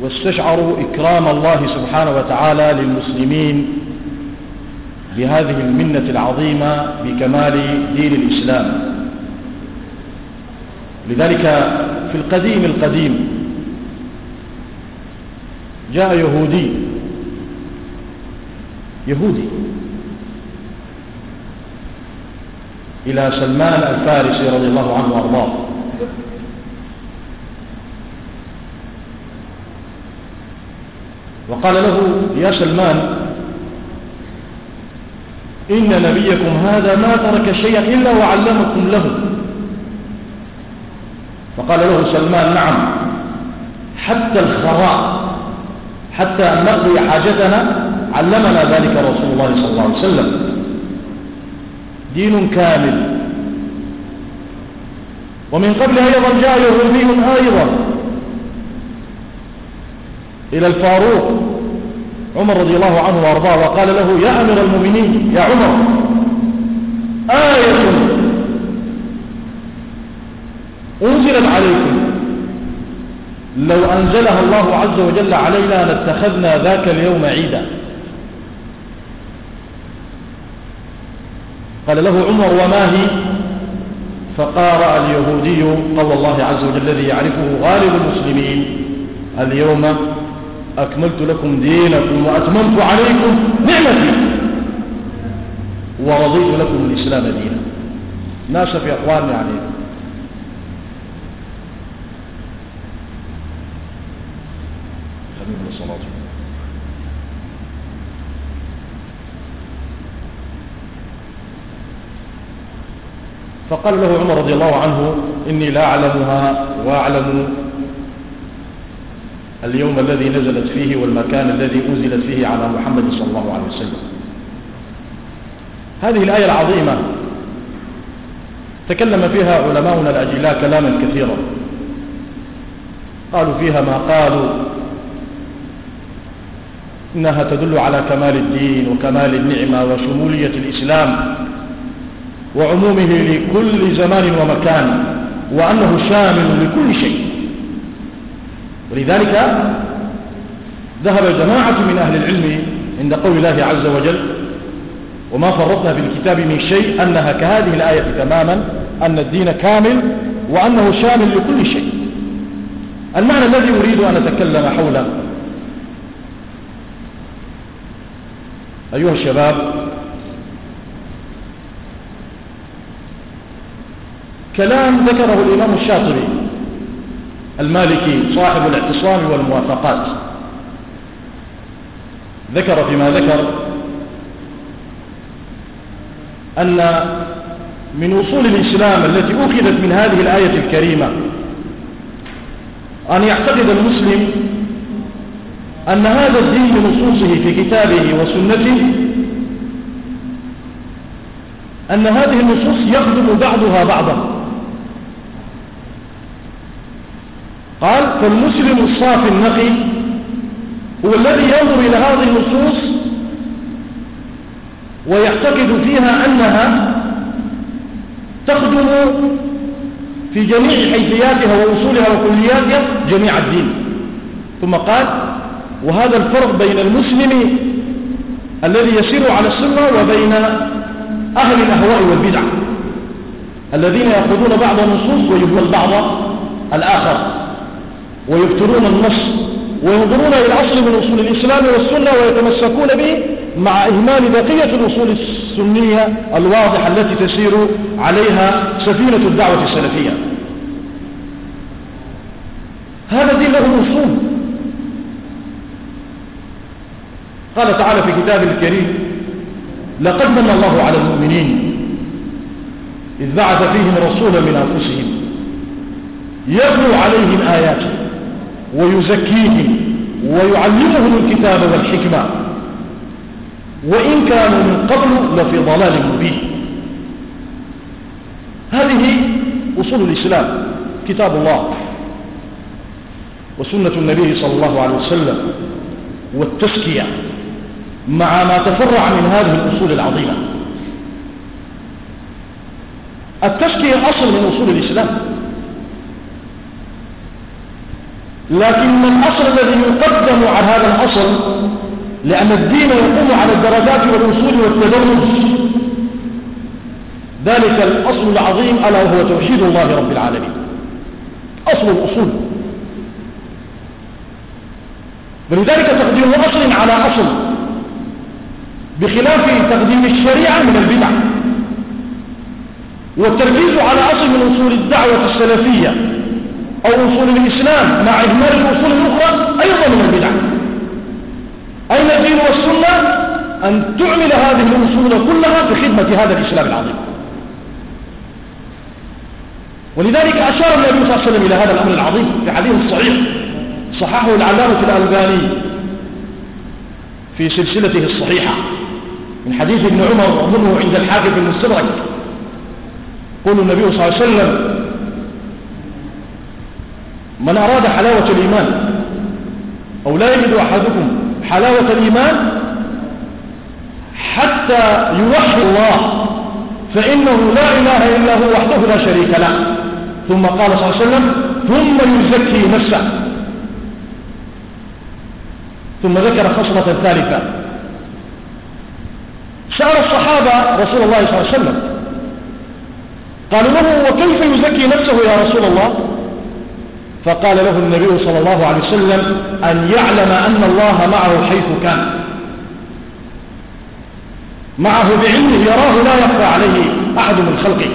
واستشعروا إكرام الله سبحانه وتعالى للمسلمين بهذه المنة العظيمة بكمال دين الإسلام. لذلك في القديم القديم جاء يهودي يهودي إلى سلمان الفارسي رضي الله عنه وأرضاه. وقال له يا سلمان إن نبيكم هذا ما ترك شيئا إلا وعلمكم له. فقال له سلمان نعم حتى الخراء حتى نقضي حاجتنا علمنا ذلك رسول الله صلى الله عليه وسلم. دين كامل. ومن قبل أيضا جاء يهودي أيضا إلى الفاروق عمر رضي الله عنه وأرضاه وقال له يا أمير المؤمنين يا عمر آية أنزلت عليكم. لو أنزلها الله عز وجل علينا لاتخذنا ذاك اليوم عيدا. قال له عمر وما هي؟ فقارأ اليهودي قول الله عز وجل الذي يعرفه غالب المسلمين. اليوم أكملت لكم دينكم وأتممت عليكم نعمتي ورضيت لكم الإسلام دينا. ناس في أقوال يعني؟ خلينا الصلاة فقال له عمر رضي الله عنه إني لا أعلمها وأعلم اليوم الذي نزلت فيه والمكان الذي أنزلت فيه على محمد صلى الله عليه وسلم. هذه الآية العظيمة تكلم فيها علماؤنا الأجلاء كلاما كثيرا. قالوا فيها ما قالوا إنها تدل على كمال الدين وكمال النعمة وشمولية الإسلام. وعمومه لكل زمان ومكان وأنه شامل لكل شيء. ولذلك ذهب جماعة من أهل العلم عند قول الله عز وجل وما فرطنا في الكتاب من شيء أنها كهذه الآية تماما أن الدين كامل وأنه شامل لكل شيء. المعنى الذي أريد أن أتكلم حوله. أيها الشباب كلام ذكره الإمام الشاطبي المالكي صاحب الاعتصام والموافقات. ذكر فيما ذكر أن من أصول الإسلام التي أخذت من هذه الآية الكريمة أن يعتقد المسلم أن هذا الدين بنصوصه في كتابه وسنته أن هذه النصوص يخدم بعضها بعضا. قال فالمسلم الصافي النقي هو الذي ينظر إلى هذه النصوص ويعتقد فيها أنها تخدم في جميع حيثياتها وأصولها وكلياتها جميع الدين. ثم قال وهذا الفرق بين المسلم الذي يسير على السنة وبين أهل الأهواء والبدع الذين يأخذون بعض النصوص ويهمل بعض الآخر. ويبتلون النص وينظرون إلى أصل من أصول الإسلام والسنة ويتمسكون به مع إهمال بقية الأصول السنية الواضحة التي تسير عليها سفينة الدعوة السلفية. هذا دين له أصول قال تعالى في كتابه الكريم لقد من الله على المؤمنين إذ بعث فيهم رسولا من أنفسهم يتلو عليهم آياته ويزكيهم ويعلمهم الكتاب والحكمة. وإن كانوا من قبل لفي ضلال مبين. هذه أصول الإسلام كتاب الله وسنة النبي صلى الله عليه وسلم والتسكية مع ما تفرع من هذه الأصول العظيمة. التزكية أصل من أصول الإسلام. لكن الأصل الذي يقدم على هذا الأصل لأن الدين يقوم على الدرجات والأصول والتدرج. ذلك الأصل العظيم ألا وهو توحيد الله رب العالمين. أصل الأصول. ولذلك تقديم أصل على أصل بخلاف تقديم الشريعة من البدع. والتركيز على أصل من أصول الدعوة السلفية. أو أصول الإسلام مع إهمال الأصول الأخرى أيضا من البدع. أين الدين والسنة؟ أن تعمل هذه الأصول كلها في خدمة هذا الإسلام العظيم. ولذلك أشار النبي صلى الله عليه وسلم إلى هذا الأمر العظيم في حديث صحيح صححه العلامة الألباني في سلسلته الصحيحة من حديث ابن عمر وأظنه عند الحاكم المستدرك. يقول النبي صلى الله عليه وسلم من أراد حلاوة الإيمان أو لا يجد أحدكم حلاوة الإيمان حتى يوحي الله فإنه لا إله إلا هو وحده لا شريك له. ثم قال صلى الله عليه وسلم ثم يزكي نفسه. ثم ذكر خصلة ثالثة. سأل الصحابة رسول الله صلى الله عليه وسلم قالوا له وكيف يزكي نفسه يا رسول الله؟ فقال له النبي صلى الله عليه وسلم أن يعلم أن الله معه حيث كان. معه بعلمه يراه لا يخفى عليه أحد من خلقه.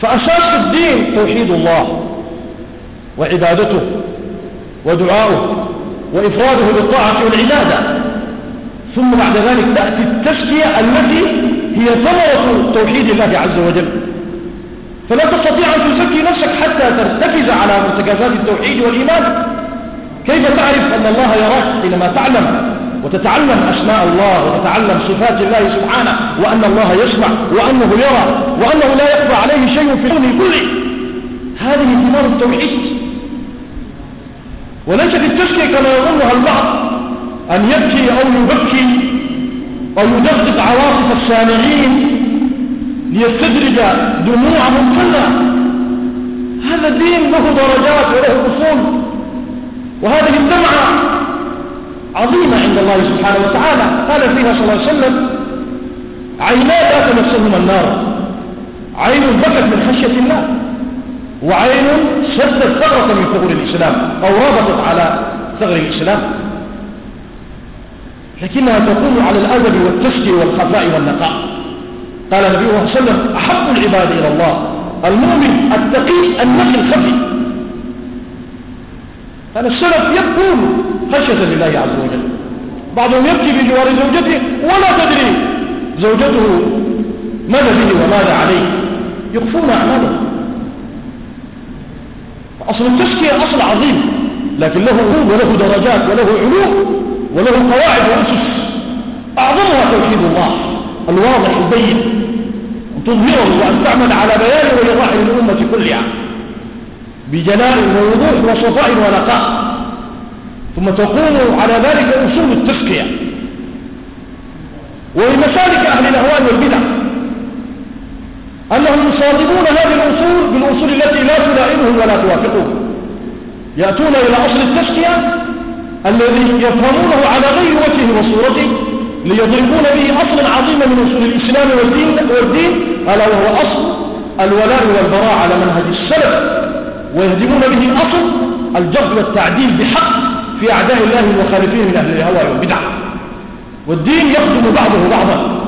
فأساس الدين توحيد الله وعبادته ودعاؤه وإفراده بالطاعة والعبادة. ثم بعد ذلك تأتي التزكية التي هي ثمرة توحيد الله عز وجل. فلا تستطيع أن تزكي نفسك حتى ترتكز على مرتكزات التوحيد والإيمان. كيف تعرف أن الله يراك حينما تعلم وتتعلم أسماء الله وتتعلم صفات الله سبحانه وأن الله يسمع وأنه يرى وأنه لا يخفى عليه شيء في الكون كله؟ هذه ثمار التوحيد. وليست التزكية كما يظنها البعض أن يبكي أو يبكي أو يدقق عواطف السامعين ليستدرج دموعهم كلها هذا الدين له درجات وله أصول. وهذه الدمعة عظيمة عند الله سبحانه وتعالى. قال فيها صلى الله عليه وسلم عينا لا النار. عين بكت من خشية الله وعين سدت ثغرة من ثغر الإسلام أو رابطت على ثغر الإسلام. لكنها تقوم على الأدب والتسكي والخفاء والنقاء. قال النبي صلى الله عليه وسلم أحب العباد إلى الله. المؤمن التقي النقي الخفي. هذا السلف يبكون خشية لله عز وجل. بعضهم يبكي بجوار زوجته ولا تدري زوجته ماذا به وماذا عليه. يخفون أعمالهم أصل التزكية أصل عظيم لكن له وله درجات وله علوم وله قواعد وأسس. أعظمها توحيد الله الواضح البين. تظهره وأن تعمل على بيانه وإيضاح للأمة كلها بجلال ووضوح وصفاء ونقاء. ثم تقوم على ذلك أصول التزكية ومسالك أهل الأهواء والبدع أنهم يصادمون هذه الأصول بالأصول التي لا تلائمهم ولا توافقهم. يأتون إلى أصل التزكية الذي يفهمونه على غير وجهه وصورته. ليضربون به أصلا عظيما من أصول الإسلام والدين, والدين ألا وهو أصل الولاء والبراء على منهج السلف ويهدمون به أصل الجهل والتعديل بحق في أعداء الله المخالفين من أهل الهوى والبدع. والدين يخدم بعضه بعضا.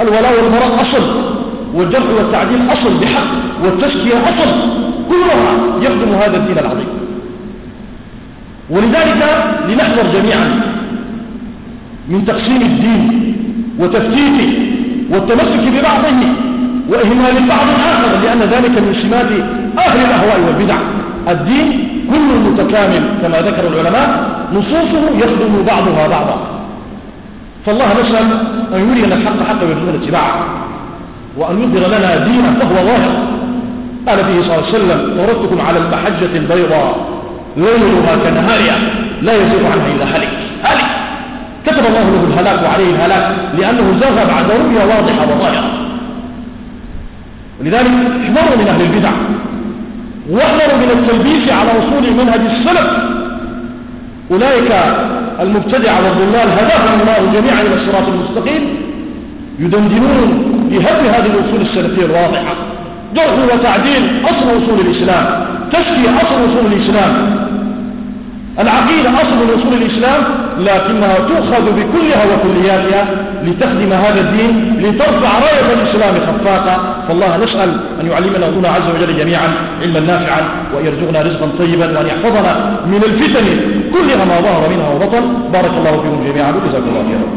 الولاء والبراء أصل والجرح والتعديل أصل بحق والتزكية أصل. كلها يخدم هذا الدين العظيم. ولذلك لنحذر جميعا من تقسيم الدين وتفتيته والتمسك ببعضه وإهمال بعض آخر لأن ذلك من سمات أهل الأهواء والبدع. الدين كل متكامل كما ذكر العلماء نصوصه يخدم بعضها بعضا. فالله نسأل أن يرينا الحق حقا ويرزقنا اتباعه وأن يظهر لنا دينه فهو ظاهر. قال فيه صلى الله عليه وسلم تركتكم على المحجة البيضاء ليلها كنهارها لا يزيغ عنها إلا هلك. هلك. الهلاك وعليه الهلاك لأنه زاغ بعد رؤيا واضحة وظاهرة. ولذلك احذروا من أهل البدع. واحذروا من التلبيس على وصول منهج السلف. أولئك المبتدع والضلال هداهم الله جميعا إلى الصراط المستقيم. يدندنون بهدم هذه الأصول السلفية الواضحة. جرح وتعديل أصل أصول الإسلام. تشكي أصل أصول الإسلام. العقيدة أصل من أصول الإسلام لكنها تؤخذ بكلها وكلياتها لتخدم هذا الدين لترفع راية الإسلام خفاقا. فالله نسأل أن يعلمنا الله عز وجل جميعا علما نافعا وأن يرزقنا رزقا طيبا وأن يحفظنا من الفتن. كلها ما ظهر منها وبطن. بارك الله فيكم جميعا. وجزاكم الله خيرا.